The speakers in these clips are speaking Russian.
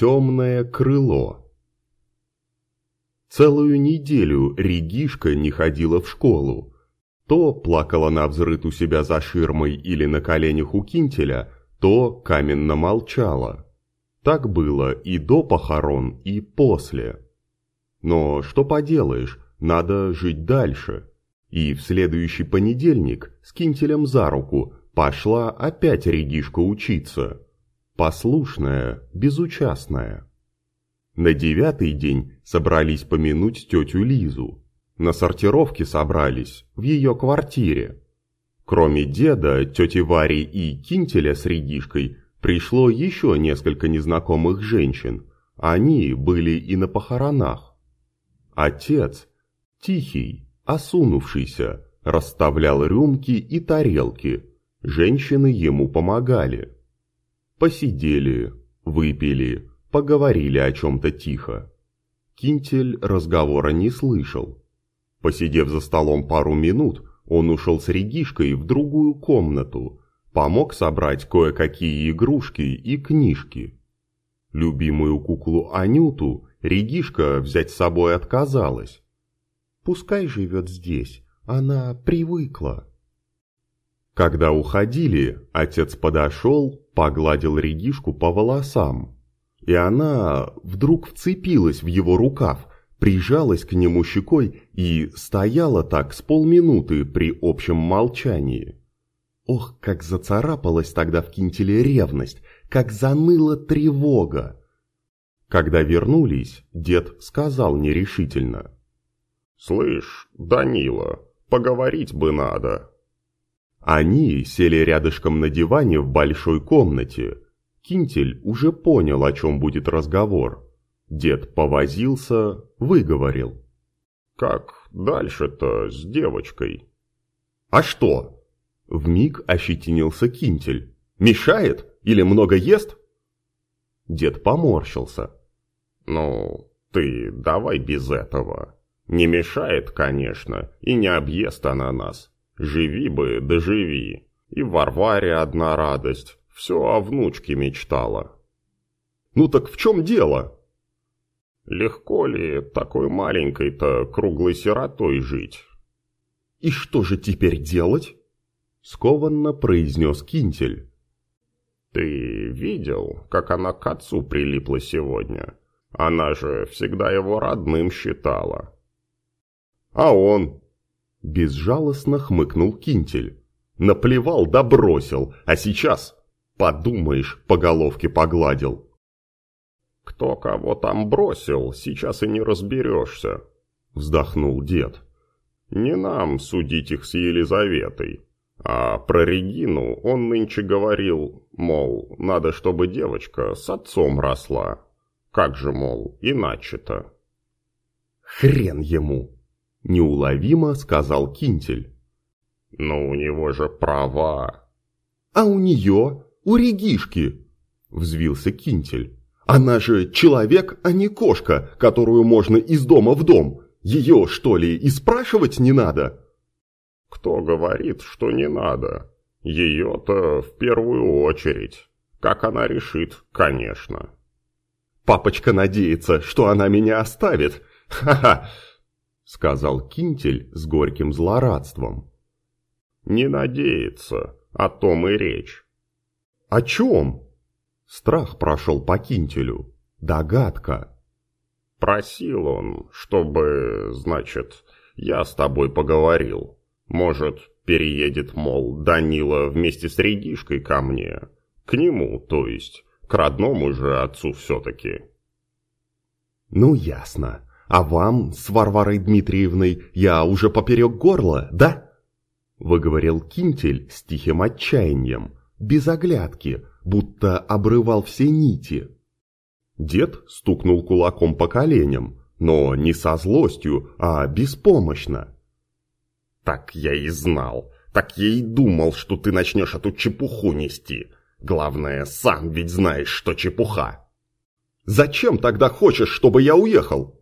Темное крыло Целую неделю Регишка не ходила в школу. То плакала на взрыт у себя за ширмой или на коленях у кинтеля, то каменно молчала. Так было и до похорон, и после. Но что поделаешь, надо жить дальше. И в следующий понедельник с кинтелем за руку пошла опять Регишка учиться. Послушная, безучастная. На девятый день собрались помянуть тетю Лизу. На сортировке собрались, в ее квартире. Кроме деда, тети Вари и Кинтеля с Регишкой, пришло еще несколько незнакомых женщин. Они были и на похоронах. Отец, тихий, осунувшийся, расставлял рюмки и тарелки. Женщины ему помогали. Посидели, выпили, поговорили о чем-то тихо. Кинтель разговора не слышал. Посидев за столом пару минут, он ушел с Регишкой в другую комнату, помог собрать кое-какие игрушки и книжки. Любимую куклу Анюту Регишка взять с собой отказалась. Пускай живет здесь, она привыкла. Когда уходили, отец подошел, погладил Регишку по волосам. И она вдруг вцепилась в его рукав, прижалась к нему щекой и стояла так с полминуты при общем молчании. Ох, как зацарапалась тогда в кинтеле ревность, как заныла тревога. Когда вернулись, дед сказал нерешительно. «Слышь, Данила, поговорить бы надо». Они сели рядышком на диване в большой комнате. Кинтель уже понял, о чем будет разговор. Дед повозился, выговорил. «Как дальше-то с девочкой?» «А что?» Вмиг ощетинился Кинтель. «Мешает? Или много ест?» Дед поморщился. «Ну, ты давай без этого. Не мешает, конечно, и не объест она нас. Живи бы, да живи. И Варваре одна радость. Все о внучке мечтала. Ну так в чем дело? Легко ли такой маленькой-то круглой сиротой жить? И что же теперь делать? Скованно произнес Кинтель. Ты видел, как она к отцу прилипла сегодня? Она же всегда его родным считала. А он? Безжалостно хмыкнул Кинтель. Наплевал да бросил, а сейчас, подумаешь, по головке погладил. Кто кого там бросил, сейчас и не разберешься, вздохнул дед. Не нам судить их с Елизаветой. А про Регину он нынче говорил, мол, надо, чтобы девочка с отцом росла. Как же, мол, иначе-то? Хрен ему! Неуловимо сказал Кинтель. «Но у него же права». «А у нее? У Регишки?» Взвился Кинтель. «Она же человек, а не кошка, которую можно из дома в дом. Ее, что ли, и спрашивать не надо?» «Кто говорит, что не надо? Ее-то в первую очередь. Как она решит, конечно». «Папочка надеется, что она меня оставит. Ха-ха!» Сказал Кинтель с горьким злорадством. «Не надеется, о том и речь». «О чем?» Страх прошел по Кинтелю. Догадка. «Просил он, чтобы, значит, я с тобой поговорил. Может, переедет, мол, Данила вместе с Регишкой ко мне. К нему, то есть, к родному же отцу все-таки». «Ну, ясно. А вам с Варварой Дмитриевной я уже поперек горла, да?» Выговорил Кинтель с тихим отчаянием, без оглядки, будто обрывал все нити. Дед стукнул кулаком по коленям, но не со злостью, а беспомощно. «Так я и знал, так я и думал, что ты начнешь эту чепуху нести. Главное, сам ведь знаешь, что чепуха». «Зачем тогда хочешь, чтобы я уехал?»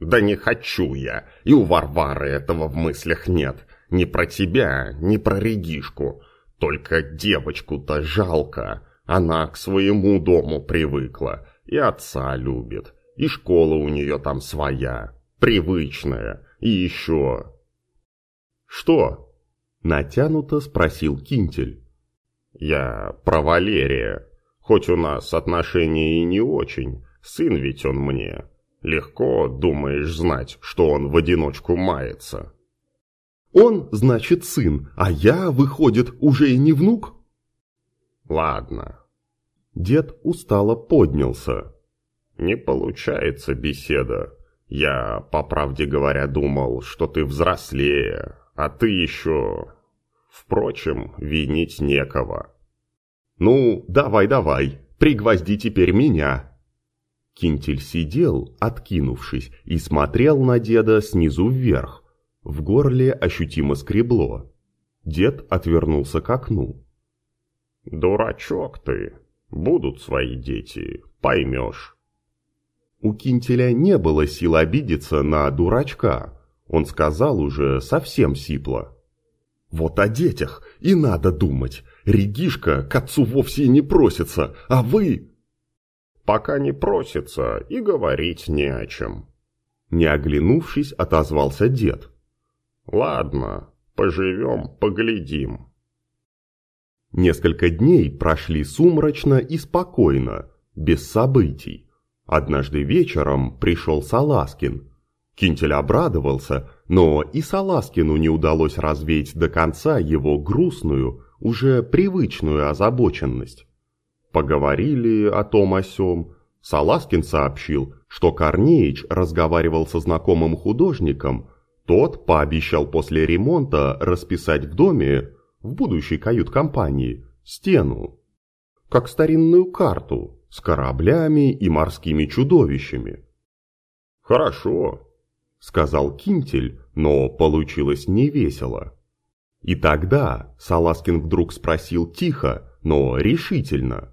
Да не хочу я, и у Варвары этого в мыслях нет. Ни про тебя, ни про Регишку. Только девочку-то жалко. Она к своему дому привыкла. и отца любит, и школа у нее там своя, привычная, и еще... Что? Натянуто спросил Кинтель. Я про Валерия. Хоть у нас отношения и не очень, сын ведь он мне. Легко, думаешь, знать, что он в одиночку мается. Он, значит, сын, а я, выходит, уже и не внук? Ладно. Дед устало поднялся. Не получается беседа. Я, по правде говоря, думал, что ты взрослее, а ты еще... Впрочем, винить некого. «Ну, давай-давай, пригвозди теперь меня!» Кинтель сидел, откинувшись, и смотрел на деда снизу вверх. В горле ощутимо скребло. Дед отвернулся к окну. «Дурачок ты! Будут свои дети, поймешь!» У Кинтеля не было сил обидеться на дурачка. Он сказал уже совсем сипло. «Вот о детях и надо думать. Регишка к отцу вовсе не просится, а вы...» «Пока не просится, и говорить не о чем». Не оглянувшись, отозвался дед. «Ладно, поживем, поглядим». Несколько дней прошли сумрачно и спокойно, без событий. Однажды вечером пришел Саласкин. Кинтель обрадовался, но и Саласкину не удалось развеять до конца его грустную, уже привычную озабоченность. Поговорили о том о сём. Саласкин сообщил, что Корнеич разговаривал со знакомым художником, тот пообещал после ремонта расписать в доме, в будущей кают-компании, стену, как старинную карту с кораблями и морскими чудовищами. «Хорошо», — сказал Кинтель, но получилось невесело. И тогда Саласкин вдруг спросил тихо, но решительно.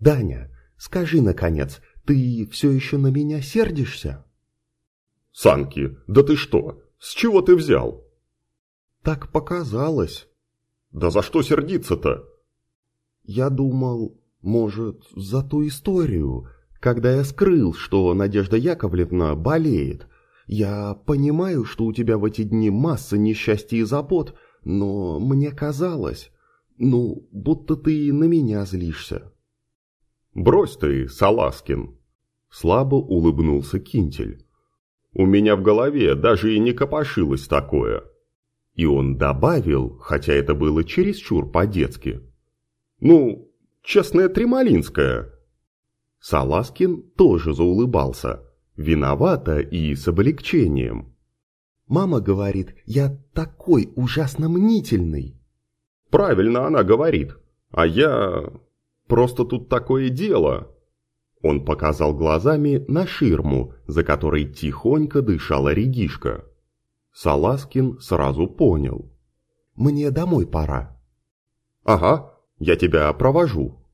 «Даня, скажи, наконец, ты все еще на меня сердишься?» «Санки, да ты что? С чего ты взял?» «Так показалось». «Да за что сердиться-то?» «Я думал, может, за ту историю, когда я скрыл, что Надежда Яковлевна болеет. Я понимаю, что у тебя в эти дни масса несчастья и забот, но мне казалось, ну, будто ты на меня злишься. Брось ты, Саласкин, слабо улыбнулся Кинтель. У меня в голове даже и не копошилось такое. И он добавил, хотя это было чересчур по-детски. Ну, честная Тремалинская. Саласкин тоже заулыбался виновата и с облегчением. «Мама говорит, я такой ужасно мнительный». «Правильно она говорит, а я... просто тут такое дело». Он показал глазами на ширму, за которой тихонько дышала Регишка. Саласкин сразу понял. «Мне домой пора». «Ага, я тебя провожу».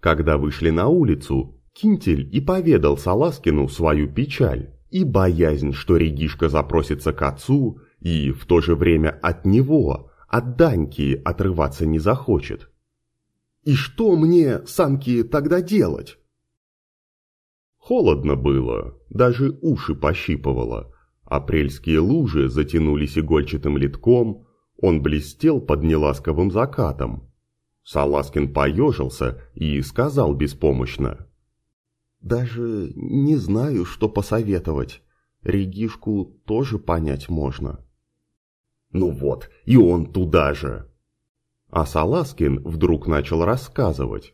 Когда вышли на улицу, Кинтель и поведал Саласкину свою печаль и боязнь, что Регишка запросится к отцу и в то же время от него, от Даньки, отрываться не захочет. «И что мне, самки, тогда делать?» Холодно было, даже уши пощипывало. Апрельские лужи затянулись игольчатым литком, он блестел под неласковым закатом. Саласкин поежился и сказал беспомощно. Даже не знаю, что посоветовать. Регишку тоже понять можно. Ну вот, и он туда же. А Саласкин вдруг начал рассказывать.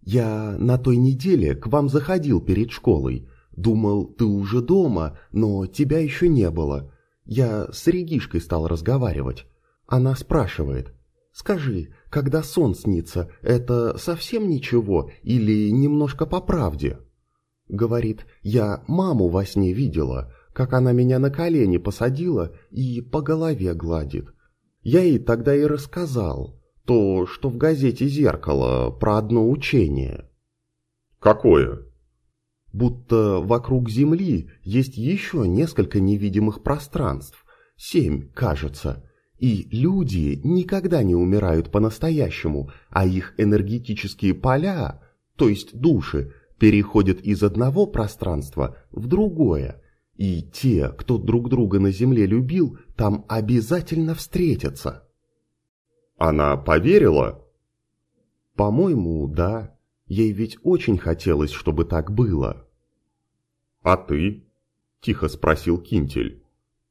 Я на той неделе к вам заходил перед школой. Думал, ты уже дома, но тебя еще не было. Я с Регишкой стал разговаривать. Она спрашивает, Скажи, когда сон снится, это совсем ничего или немножко по правде? Говорит, я маму во сне видела, как она меня на колени посадила и по голове гладит. Я ей тогда и рассказал то, что в газете «Зеркало» про одно учение. Какое? Будто вокруг Земли есть еще несколько невидимых пространств, семь, кажется, и люди никогда не умирают по-настоящему, а их энергетические поля, то есть души, переходят из одного пространства в другое, и те, кто друг друга на земле любил, там обязательно встретятся. Она поверила? По-моему, да. Ей ведь очень хотелось, чтобы так было. А ты? Тихо спросил Кинтель.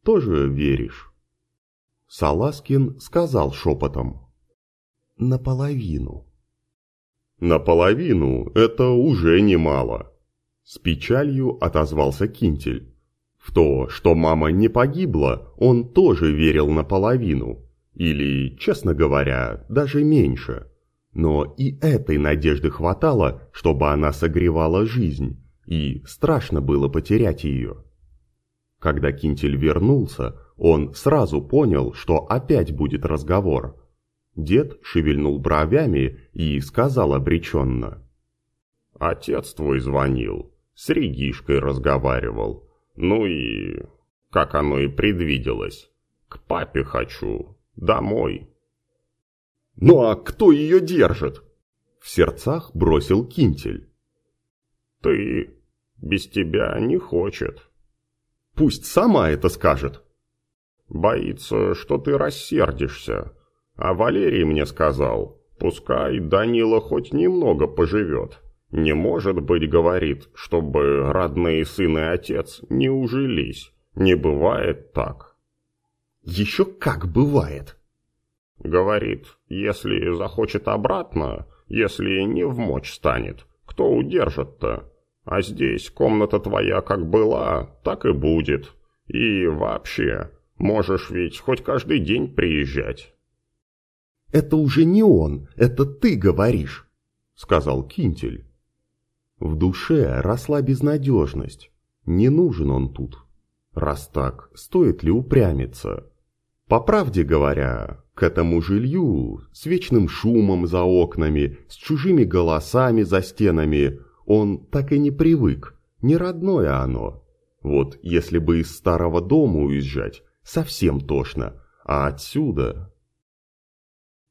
Тоже веришь? Саласкин сказал шепотом. Наполовину. Наполовину – это уже немало. С печалью отозвался Кинтель. В то, что мама не погибла, он тоже верил наполовину. Или, честно говоря, даже меньше. Но и этой надежды хватало, чтобы она согревала жизнь, и страшно было потерять ее. Когда Кинтель вернулся, он сразу понял, что опять будет разговор. Дед шевельнул бровями и сказал обреченно. «Отец твой звонил, с Регишкой разговаривал. Ну и... как оно и предвиделось. К папе хочу, домой». «Ну а кто ее держит?» В сердцах бросил Кинтель. «Ты. Без тебя не хочет». «Пусть сама это скажет». «Боится, что ты рассердишься. А Валерий мне сказал, пускай Данила хоть немного поживет. Не может быть, говорит, чтобы родные сын и отец не ужились. Не бывает так». «Еще как бывает», Говорит, если захочет обратно, если не в мочь станет, кто удержит-то? А здесь комната твоя как была, так и будет. И вообще, можешь ведь хоть каждый день приезжать. «Это уже не он, это ты говоришь», — сказал Кинтель. В душе росла безнадежность. Не нужен он тут. Раз так, стоит ли упрямиться? По правде говоря, к этому жилью, с вечным шумом за окнами, с чужими голосами за стенами, он так и не привык, не родное оно. Вот если бы из старого дома уезжать, совсем тошно, а отсюда...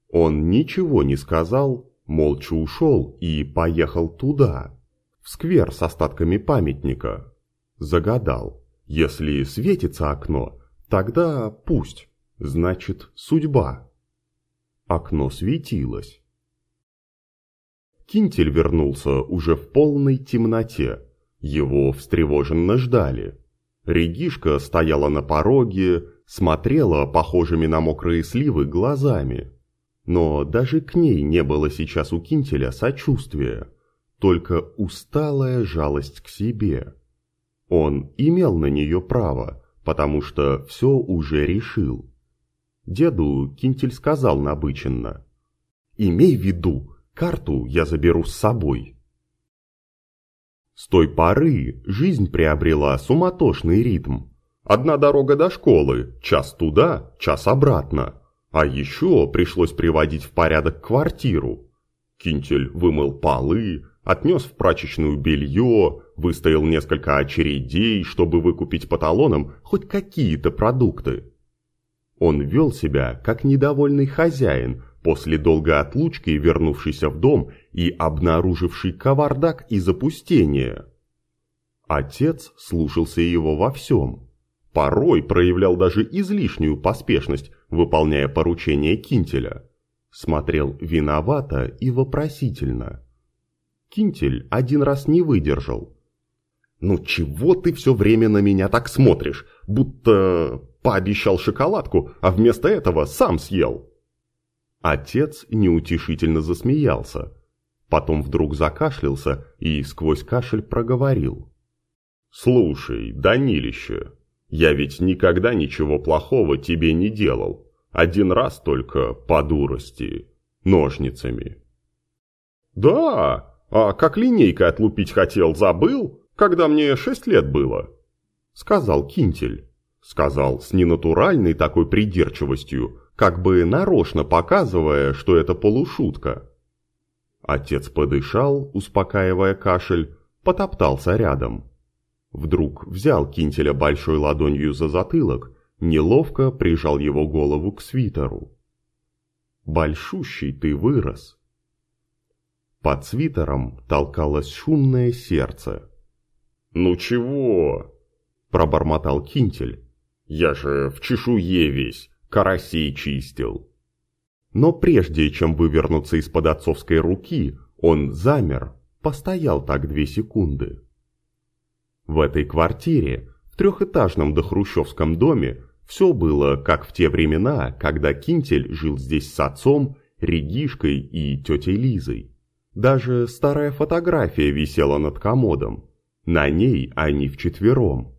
Он ничего не сказал, молча ушел и поехал туда, в сквер с остатками памятника. Загадал, если светится окно, тогда пусть. Значит, судьба. Окно светилось. Кинтель вернулся уже в полной темноте. Его встревоженно ждали. Регишка стояла на пороге, смотрела похожими на мокрые сливы глазами. Но даже к ней не было сейчас у Кинтеля сочувствия, только усталая жалость к себе. Он имел на нее право, потому что все уже решил. Деду Кинтель сказал набыченно. «Имей в виду, карту я заберу с собой». С той поры жизнь приобрела суматошный ритм. Одна дорога до школы, час туда, час обратно. А еще пришлось приводить в порядок квартиру. Кинтель вымыл полы, отнес в прачечную белье, выстоял несколько очередей, чтобы выкупить по талонам хоть какие-то продукты. Он вел себя как недовольный хозяин, после долгой отлучки вернувшийся в дом и обнаруживший кавардак и запустение. Отец слушался его во всем. Порой проявлял даже излишнюю поспешность, выполняя поручения Кинтеля. Смотрел виновато и вопросительно. Кинтель один раз не выдержал. «Ну чего ты все время на меня так смотришь, будто Пообещал шоколадку, а вместо этого сам съел. Отец неутешительно засмеялся. Потом вдруг закашлялся и сквозь кашель проговорил. «Слушай, Данилище, я ведь никогда ничего плохого тебе не делал. Один раз только по дурости, ножницами». «Да, а как линейкой отлупить хотел, забыл, когда мне шесть лет было», — сказал Кинтель. Сказал с ненатуральной такой придирчивостью, как бы нарочно показывая, что это полушутка. Отец подышал, успокаивая кашель, потоптался рядом. Вдруг взял Кинтеля большой ладонью за затылок, неловко прижал его голову к свитеру. «Большущий ты вырос!» Под свитером толкалось шумное сердце. «Ну чего?» – пробормотал Кинтель. «Я же в чешуе весь, карасей чистил». Но прежде чем вывернуться из-под отцовской руки, он замер, постоял так две секунды. В этой квартире, в трехэтажном дохрущевском доме, все было как в те времена, когда Кинтель жил здесь с отцом, Регишкой и тетей Лизой. Даже старая фотография висела над комодом. На ней они вчетвером.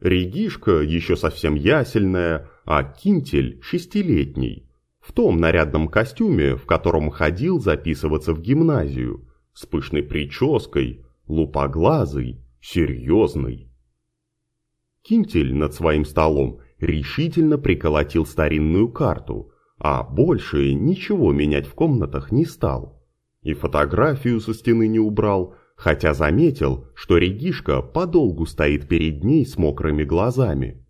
Регишка еще совсем ясельная, а Кинтель шестилетний – в том нарядном костюме, в котором ходил записываться в гимназию, с пышной прической, лупоглазый, серьезный. Кинтель над своим столом решительно приколотил старинную карту, а больше ничего менять в комнатах не стал. И фотографию со стены не убрал, хотя заметил, что Регишка подолгу стоит перед ней с мокрыми глазами.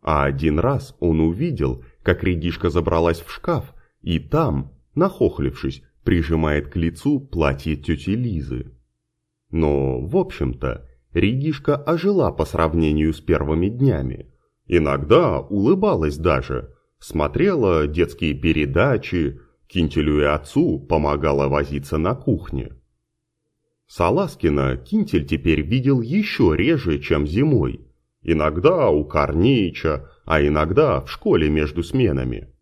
А один раз он увидел, как редишка забралась в шкаф, и там, нахохлившись, прижимает к лицу платье тети Лизы. Но, в общем-то, редишка ожила по сравнению с первыми днями. Иногда улыбалась даже, смотрела детские передачи, Кинтелю и отцу помогала возиться на кухне. Саласкина Кинтель теперь видел еще реже, чем зимой. Иногда у Корнеича, а иногда в школе между сменами.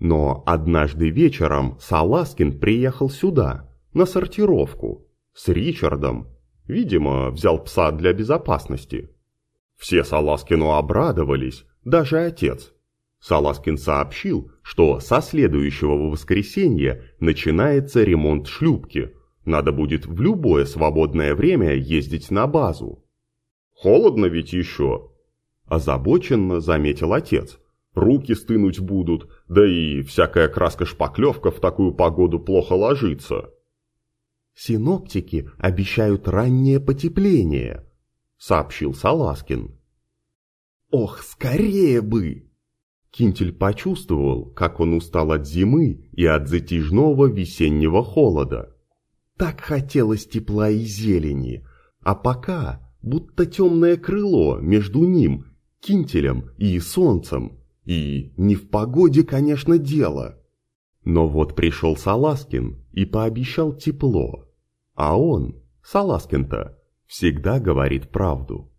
Но однажды вечером Саласкин приехал сюда, на сортировку, с Ричардом. Видимо, взял пса для безопасности. Все Саласкину обрадовались, даже отец. Саласкин сообщил, что со следующего воскресенья начинается ремонт шлюпки. Надо будет в любое свободное время ездить на базу. «Холодно ведь еще», Озабоченно заметил отец. Руки стынуть будут, да и всякая краска-шпаклевка в такую погоду плохо ложится. «Синоптики обещают раннее потепление», — сообщил Саласкин. «Ох, скорее бы!» Кинтель почувствовал, как он устал от зимы и от затяжного весеннего холода. Так хотелось тепла и зелени, а пока будто темное крыло между ним кинтелем и солнцем. И не в погоде, конечно, дело. Но вот пришел Саласкин и пообещал тепло. А он, Саласкин-то, всегда говорит правду.